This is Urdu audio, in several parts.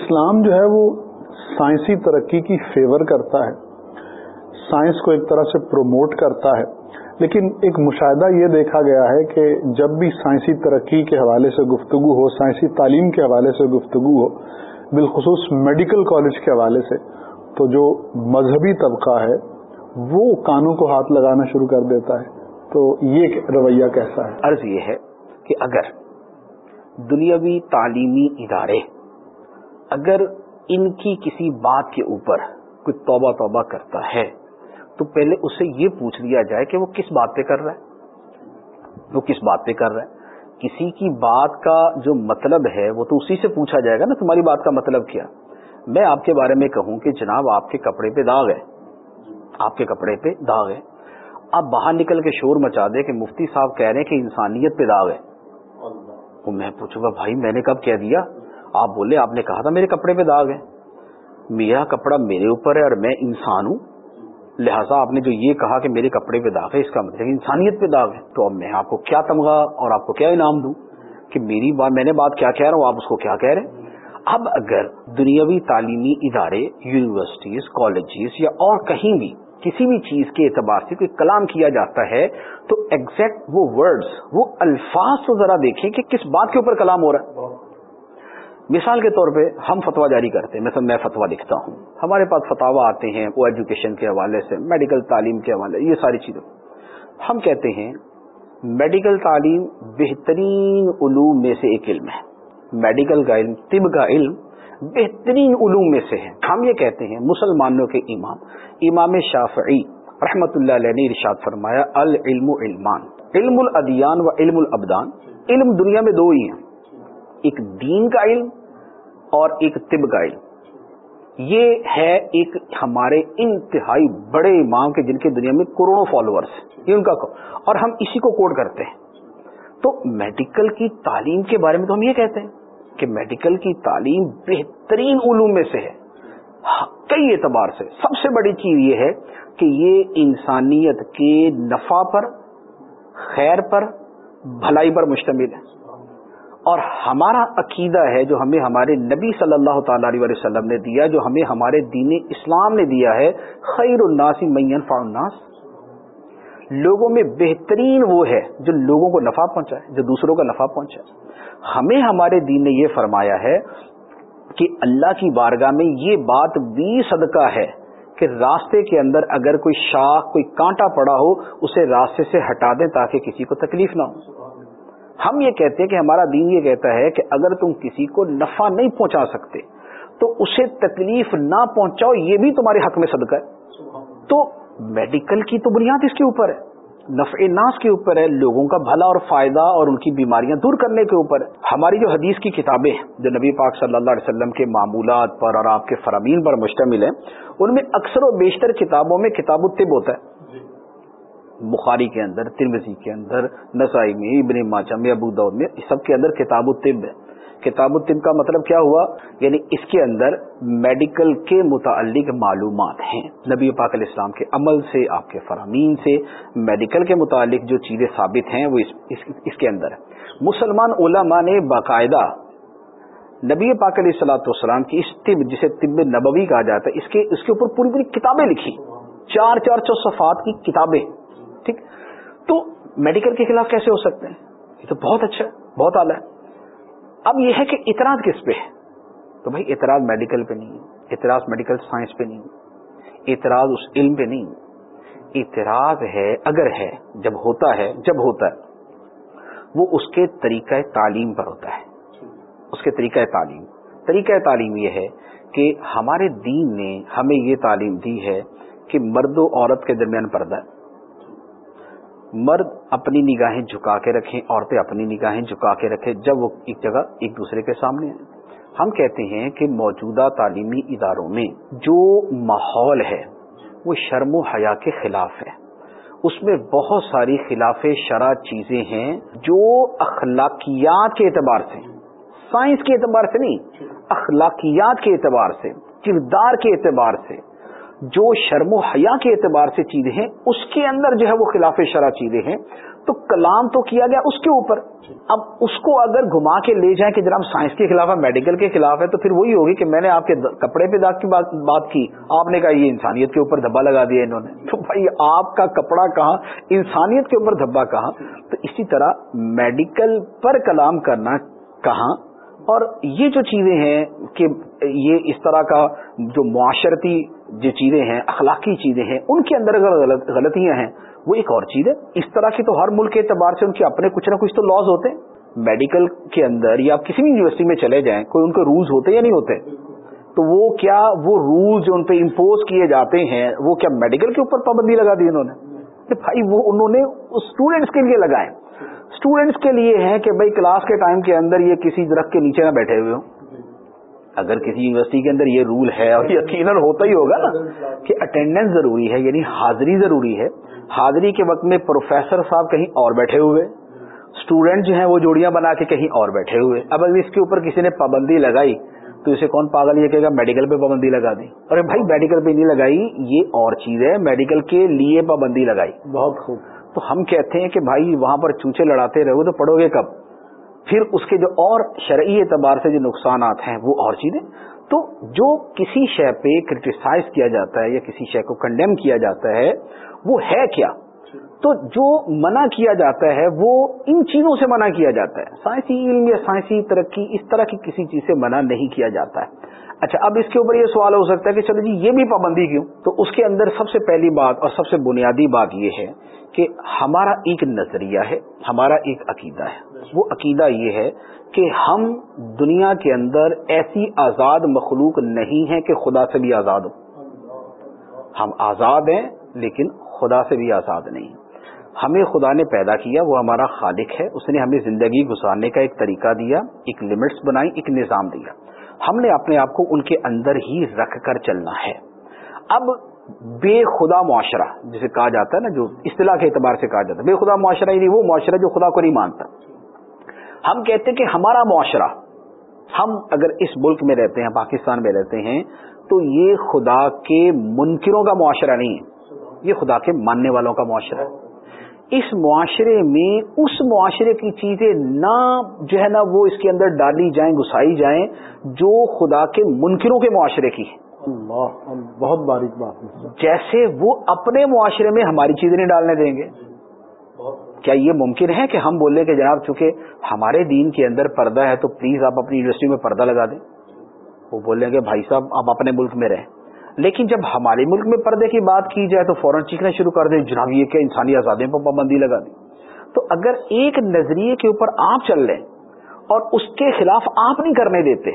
اسلام جو ہے وہ سائنسی ترقی کی فیور کرتا ہے۔ سائنس کو ایک طرح سے پروموٹ کرتا ہے۔ لیکن ایک مشاہدہ یہ دیکھا گیا ہے کہ جب بھی سائنسی ترقی کے حوالے سے گفتگو ہو، سائنسی تعلیم کے حوالے سے گفتگو ہو، بالخصوص میڈیکل کالج کے حوالے سے، تو جو مذہبی طبقہ ہے، وہ کانوں کو ہاتھ لگانا شروع کر دیتا ہے۔ تو یہ رویہ کیسا ہے؟ عرض یہ ہے کہ اگر دنیاوی تعلیمی ادارے اگر ان کی کسی بات کے اوپر کوئی توبہ توبہ کرتا ہے تو پہلے اسے یہ پوچھ لیا جائے کہ وہ کس بات پہ کر رہا ہے؟ وہ کس بات پہ کر رہا ہے؟ کسی کی بات کا جو مطلب ہے وہ تو اسی سے پوچھا جائے گا نا تمہاری بات کا مطلب کیا؟ میں آپ کے بارے میں کہوں کہ جناب آپ کے کپڑے پہ داغ ہے۔ آپ کے کپڑے پہ داغ ہے۔ آپ باہر نکل کے شور مچا دے کہ مفتی صاحب کہہ رہے ہیں کہ انسانیت پہ داغ ہے۔ وہ میں پوچھوں گا بھائی میں نے کب کہہ دیا؟ آپ بولے، آپ نے کہا تھا میرے کپڑے پہ داغ ہے میرا کپڑا میرے اوپر ہے اور میں انسان ہوں۔ لہٰذا آپ نے جو یہ کہا کہ میرے کپڑے پہ داغ ہے، اس کا مطلب انسانیت پہ داغ ہے۔ تو اب میں آپ کو کیا تمغہ اور آپ کو کیا انعام دوں کہ میری بات، میں نے بات کیا کہہ رہا ہوں، آپ اس کو کیا کہہ رہے ہیں؟ اب اگر دنیاوی تعلیمی ادارے یونیورسٹیز کالجز یا اور کہیں بھی کسی بھی چیز کے اعتبار سے کوئی کلام کیا جاتا ہے، تو ایگزیکٹ وہ ورڈز وہ الفاظ تو ذرا دیکھیں کہ کس بات کے اوپر کلام ہو رہا ہے۔ مثال کے طور پہ ہم فتوا جاری کرتے ہیں۔ مثلا میں فتوا لکھتا ہوں۔ ہمارے پاس فتوا آتے ہیں وہ ایجوکیشن کے حوالے سے میڈیکل تعلیم کے حوالے، یہ ساری چیزیں۔ ہم کہتے ہیں میڈیکل تعلیم بہترین علوم میں سے ایک علم ہے۔ میڈیکل کا علم، طب کا علم بہترین علوم میں سے ہے۔ ہم یہ کہتے ہیں، مسلمانوں کے امام امام شافعی رحمت اللہ علیہ نے ارشاد فرمایا، العلم علمان۔ علم الادیان و علم الابدان۔ علم دنیا میں دو ہی ہیں۔ ایک دین کا علم اور ایک طب کا علم یہ ہے ایک ہمارے انتہائی بڑے امام کے جن کے دنیا میں کروڑوں فالوورس یہ ان کا اور ہم اسی کو کوڈ کرتے ہیں۔ تو میڈیکل کی تعلیم کے بارے میں تو ہم یہ کہتے ہیں کہ میڈیکل کی تعلیم بہترین علوم میں سے ہے۔ کئی اعتبار سے سب سے بڑی چیز یہ ہے کہ یہ انسانیت کے نفع پر، خیر پر، بھلائی پر مشتمل ہے۔ اور ہمارا عقیدہ ہے جو ہمیں ہمارے نبی صلی اللہ تعالی علیہ وسلم نے دیا، جو ہمیں ہمارے دین اسلام نے دیا ہے، خیر الناس مین الناس۔ لوگوں میں بہترین وہ ہے جو لوگوں کو نفع پہنچائے، جو دوسروں کا نفع پہنچائے۔ ہمیں ہمارے دین نے یہ فرمایا ہے کہ اللہ کی بارگاہ میں یہ بات بھی صدقہ ہے کہ راستے کے اندر اگر کوئی شاخ، کوئی کانٹا پڑا ہو، اسے راستے سے ہٹا دیں تاکہ کسی کو تکلیف نہ ہو۔ ہم یہ کہتے ہیں کہ ہمارا دین یہ کہتا ہے کہ اگر تم کسی کو نفع نہیں پہنچا سکتے، تو اسے تکلیف نہ پہنچاؤ، یہ بھی تمہارے حق میں صدقہ ہے۔ تو میڈیکل کی تو بنیاد اس کے اوپر ہے، نفع ناس کے اوپر ہے، لوگوں کا بھلا اور فائدہ اور ان کی بیماریاں دور کرنے کے اوپر ہے۔ ہماری جو حدیث کی کتابیں ہیں، جو نبی پاک صلی اللہ علیہ وسلم کے معمولات پر اور آپ کے فرامین پر مشتمل ہیں، ان میں اکثر و بیشتر کتابوں میں کتاب الطب ہوتا ہے۔ بخاری کے اندر ترمزی کے اندر نسائی میں ابن ماچا میں ابو دور میں سب کے اندر کتاب الطب ہے۔ کتاب الطب کا مطلب کیا ہوا؟ یعنی اس کے اندر میڈیکل کے متعلق معلومات ہیں۔ نبی پاک علیہ السلام کے عمل سے آپ کے فرامین سے میڈیکل کے متعلق جو چیزیں ثابت ہیں وہ اس, اس, اس کے اندر ہے مسلمان علماء نے باقاعدہ نبی پاک علیہ السلاۃ والسلام کی اس طب جسے طب نبوی کہا جاتا ہے اس کے اس کے اوپر پوری پوری کتابیں لکھی۔ چار چار چو صفات کی کتابیں۔ ٹھیک؟ تو میڈیکل کے خلاف کیسے ہو سکتے ہیں؟ یہ تو بہت اچھا ہے، بہت اعلیٰ ہے۔ اب یہ ہے کہ اعتراض کس پہ ہے؟ تو بھائی اعتراض میڈیکل پہ نہیں اعتراض میڈیکل سائنس پہ نہیں اعتراض اس علم پہ نہیں اعتراض ہے، اگر ہے، جب ہوتا ہے، جب ہوتا ہے، وہ اس کے طریقہ تعلیم پر ہوتا ہے۔ اس کے طریقہ تعلیم۔ طریقہ تعلیم یہ ہے کہ ہمارے دین نے ہمیں یہ تعلیم دی ہے کہ مرد و عورت کے درمیان پردہ ہے۔ مرد اپنی نگاہیں جھکا کے رکھیں، عورتیں اپنی نگاہیں جھکا کے رکھیں جب وہ ایک جگہ ایک دوسرے کے سامنے ہیں ہم کہتے ہیں کہ موجودہ تعلیمی اداروں میں جو ماحول ہے، وہ شرم و حیا کے خلاف ہے۔ اس میں بہت ساری خلاف شرح چیزیں ہیں جو اخلاقیات کے اعتبار سے، سائنس کے اعتبار سے نہیں، اخلاقیات کے اعتبار سے، کردار کے اعتبار سے جو شرم و حیا کے اعتبار سے چیزیں ہیں، اس کے اندر جو ہے وہ خلاف شرح چیزیں ہیں۔ تو کلام تو کیا گیا اس کے اوپر۔ اب اس کو اگر گھما کے لے جائیں کہ جناب سائنس کے خلاف ہے، میڈیکل کے خلاف ہے، تو پھر وہی ہوگی کہ میں نے آپ کے کپڑے پہ داغ کی بات کی، آپ نے کہا یہ انسانیت کے اوپر دھبا لگا دیا انہوں نے۔ تو بھائی آپ کا کپڑا کہاں، انسانیت کے اوپر دھبا کہاں؟ تو اسی طرح میڈیکل پر کلام کرنا کہاں؟ اور یہ جو چیزیں ہیں کہ یہ اس طرح کا جو معاشرتی جو چیزیں ہیں، اخلاقی چیزیں ہیں، ان کے اندر اگر غلطیاں ہیں، وہ ایک اور چیز ہے۔ اس طرح کی تو ہر ملک کے اعتبار سے ان کے اپنے کچھ نہ کچھ تو لاز ہوتے ہیں۔ میڈیکل کے اندر یا آپ کسی بھی یونیورسٹی میں چلے جائیں، کوئی ان کے رولز ہوتے یا نہیں ہوتے، تو وہ کیا وہ رولز جو ان پہ امپوز کیے جاتے ہیں، وہ کیا میڈیکل کے اوپر پابندی لگا دی انہوں نے؟ بھائی وہ انہوں نے اسٹوڈینٹس کے لیے لگائے۔ اسٹوڈینٹس کے لیے ہیں کہ بھائی کلاس کے ٹائم کے اندر یہ کسی درخت کے نیچے نہ بیٹھے ہوئے ہوں۔ اگر کسی یونیورسٹی کے اندر یہ رول ہے اور یقیناً ہوتا ہی ہوگا نا کہ اٹینڈنس ضروری ہے یعنی حاضری ضروری ہے۔ حاضری کے وقت میں پروفیسر صاحب کہیں اور بیٹھے ہوئے اسٹوڈینٹ جو ہیں وہ جوڑیاں بنا کے کہیں اور بیٹھے ہوئے۔ اب اگر اس کے اوپر کسی نے پابندی لگائی تو اسے کون پاگل یہ کہے گا میڈیکل پہ پابندی لگا دی۔ ارے بھائی میڈیکل پہ نہیں لگائی یہ اور چیز ہے۔ میڈیکل کے لیے پابندی لگائی۔ بہت خوب۔ تو ہم کہتے ہیں کہ بھائی وہاں پر چوچے لڑاتے رہو تو پڑھو گے کب؟ پھر اس کے جو اور شرعی اعتبار سے جو نقصانات ہیں، وہ اور چیزیں۔ تو جو کسی شے پہ کرٹیسائز کیا جاتا ہے یا کسی شے کو کنڈیم کیا جاتا ہے، وہ ہے کیا؟ تو جو منع کیا جاتا ہے وہ ان چیزوں سے منع کیا جاتا ہے۔ سائنسی علم یا سائنسی ترقی اس طرح کی کسی چیز سے منع نہیں کیا جاتا ہے۔ اچھا اب اس کے اوپر یہ سوال ہو سکتا ہے کہ چلو جی یہ بھی پابندی کیوں؟ تو اس کے اندر سب سے پہلی بات اور سب سے بنیادی بات یہ ہے کہ ہمارا ایک نظریہ ہے، ہمارا ایک عقیدہ ہے۔ وہ عقیدہ یہ ہے کہ ہم دنیا کے اندر ایسی آزاد مخلوق نہیں ہے کہ خدا سے بھی آزاد ہو ہم آزاد ہیں لیکن خدا سے بھی آزاد نہیں۔ ہمیں خدا نے پیدا کیا، وہ ہمارا خالق ہے۔ اس نے ہمیں زندگی گزارنے کا ایک طریقہ دیا، ایک لمٹس بنائی، ایک نظام دیا۔ ہم نے اپنے آپ کو ان کے اندر ہی رکھ کر چلنا ہے۔ اب بے خدا معاشرہ، جسے کہا جاتا ہے نا، جو اصطلاح کے اعتبار سے کہا جاتا ہے۔ بے خدا معاشرہ یعنی وہ معاشرہ جو خدا کو نہیں مانتا۔ ہم کہتے ہیں کہ ہمارا معاشرہ، ہم اگر اس ملک میں رہتے ہیں، پاکستان میں رہتے ہیں، تو یہ خدا کے منکروں کا معاشرہ نہیں ہے۔ یہ خدا کے ماننے والوں کا معاشرہ ہے۔ اس معاشرے میں اس معاشرے کی چیزیں نہ جو ہے نا وہ اس کے اندر ڈالی جائیں گسائی جائیں جو خدا کے منکروں کے معاشرے کی اللہ بہت باریک بات جیسے وہ اپنے معاشرے میں ہماری چیزیں نہیں ڈالنے دیں گے۔ کیا یہ ممکن ہے کہ ہم بولیں کہ جناب چونکہ ہمارے دین کے اندر پردہ ہے تو پلیز آپ اپنی یونیورسٹی میں پردہ لگا دیں؟ وہ بولیں گے بھائی صاحب آپ اپنے ملک میں رہیں۔ لیکن جب ہمارے ملک میں پردے کی بات کی جائے تو فوراً چیخنا شروع کر دیں، جناب یہ کہ انسانی آزادیوں پر پابندی لگا دیں تو اگر ایک نظریے کے اوپر آپ چل لیں اور اس کے خلاف آپ نہیں کرنے دیتے،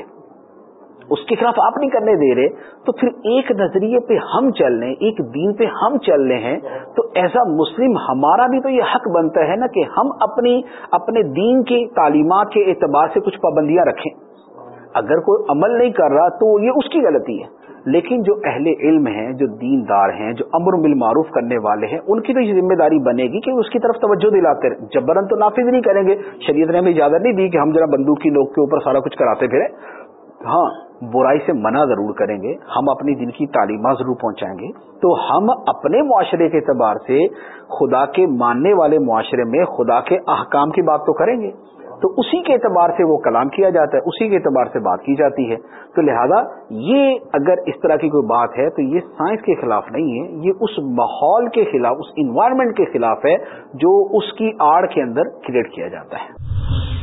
اس کے خلاف آپ نہیں کرنے دے رہے، تو پھر ایک نظریے پہ ہم چل رہے ایک دین پہ ہم چل رہے ہیں، تو ایسا مسلم ہمارا بھی تو یہ حق بنتا ہے نا کہ ہم اپنی، اپنے دین کی تعلیمات کے اعتبار سے کچھ پابندیاں رکھیں۔ اگر کوئی عمل نہیں کر رہا تو یہ اس کی غلطی ہے۔ لیکن جو اہل علم ہیں، جو دیندار ہیں، جو امر بالمعروف کرنے والے ہیں، ان کی تو یہ ذمہ داری بنے گی کہ اس کی طرف توجہ دلاتے جبرن تو نافذ نہیں کریں گے۔ شریعت نے ہمیں اجازت نہیں دی کہ ہم ذرا بندوق کی لوگ کے اوپر سارا کچھ کراتے پھرے ہاں برائی سے منع ضرور کریں گے۔ ہم اپنی دن کی تعلیمات ضرور پہنچائیں گے۔ تو ہم اپنے معاشرے کے اعتبار سے خدا کے ماننے والے معاشرے میں خدا کے احکام کی بات تو کریں گے۔ تو اسی کے اعتبار سے وہ کلام کیا جاتا ہے، اسی کے اعتبار سے بات کی جاتی ہے۔ تو لہذا یہ اگر اس طرح کی کوئی بات ہے تو یہ سائنس کے خلاف نہیں ہے، یہ اس ماحول کے خلاف، اس انوائرمنٹ کے خلاف ہے جو اس کی آڑ کے اندر کریٹ کیا جاتا ہے۔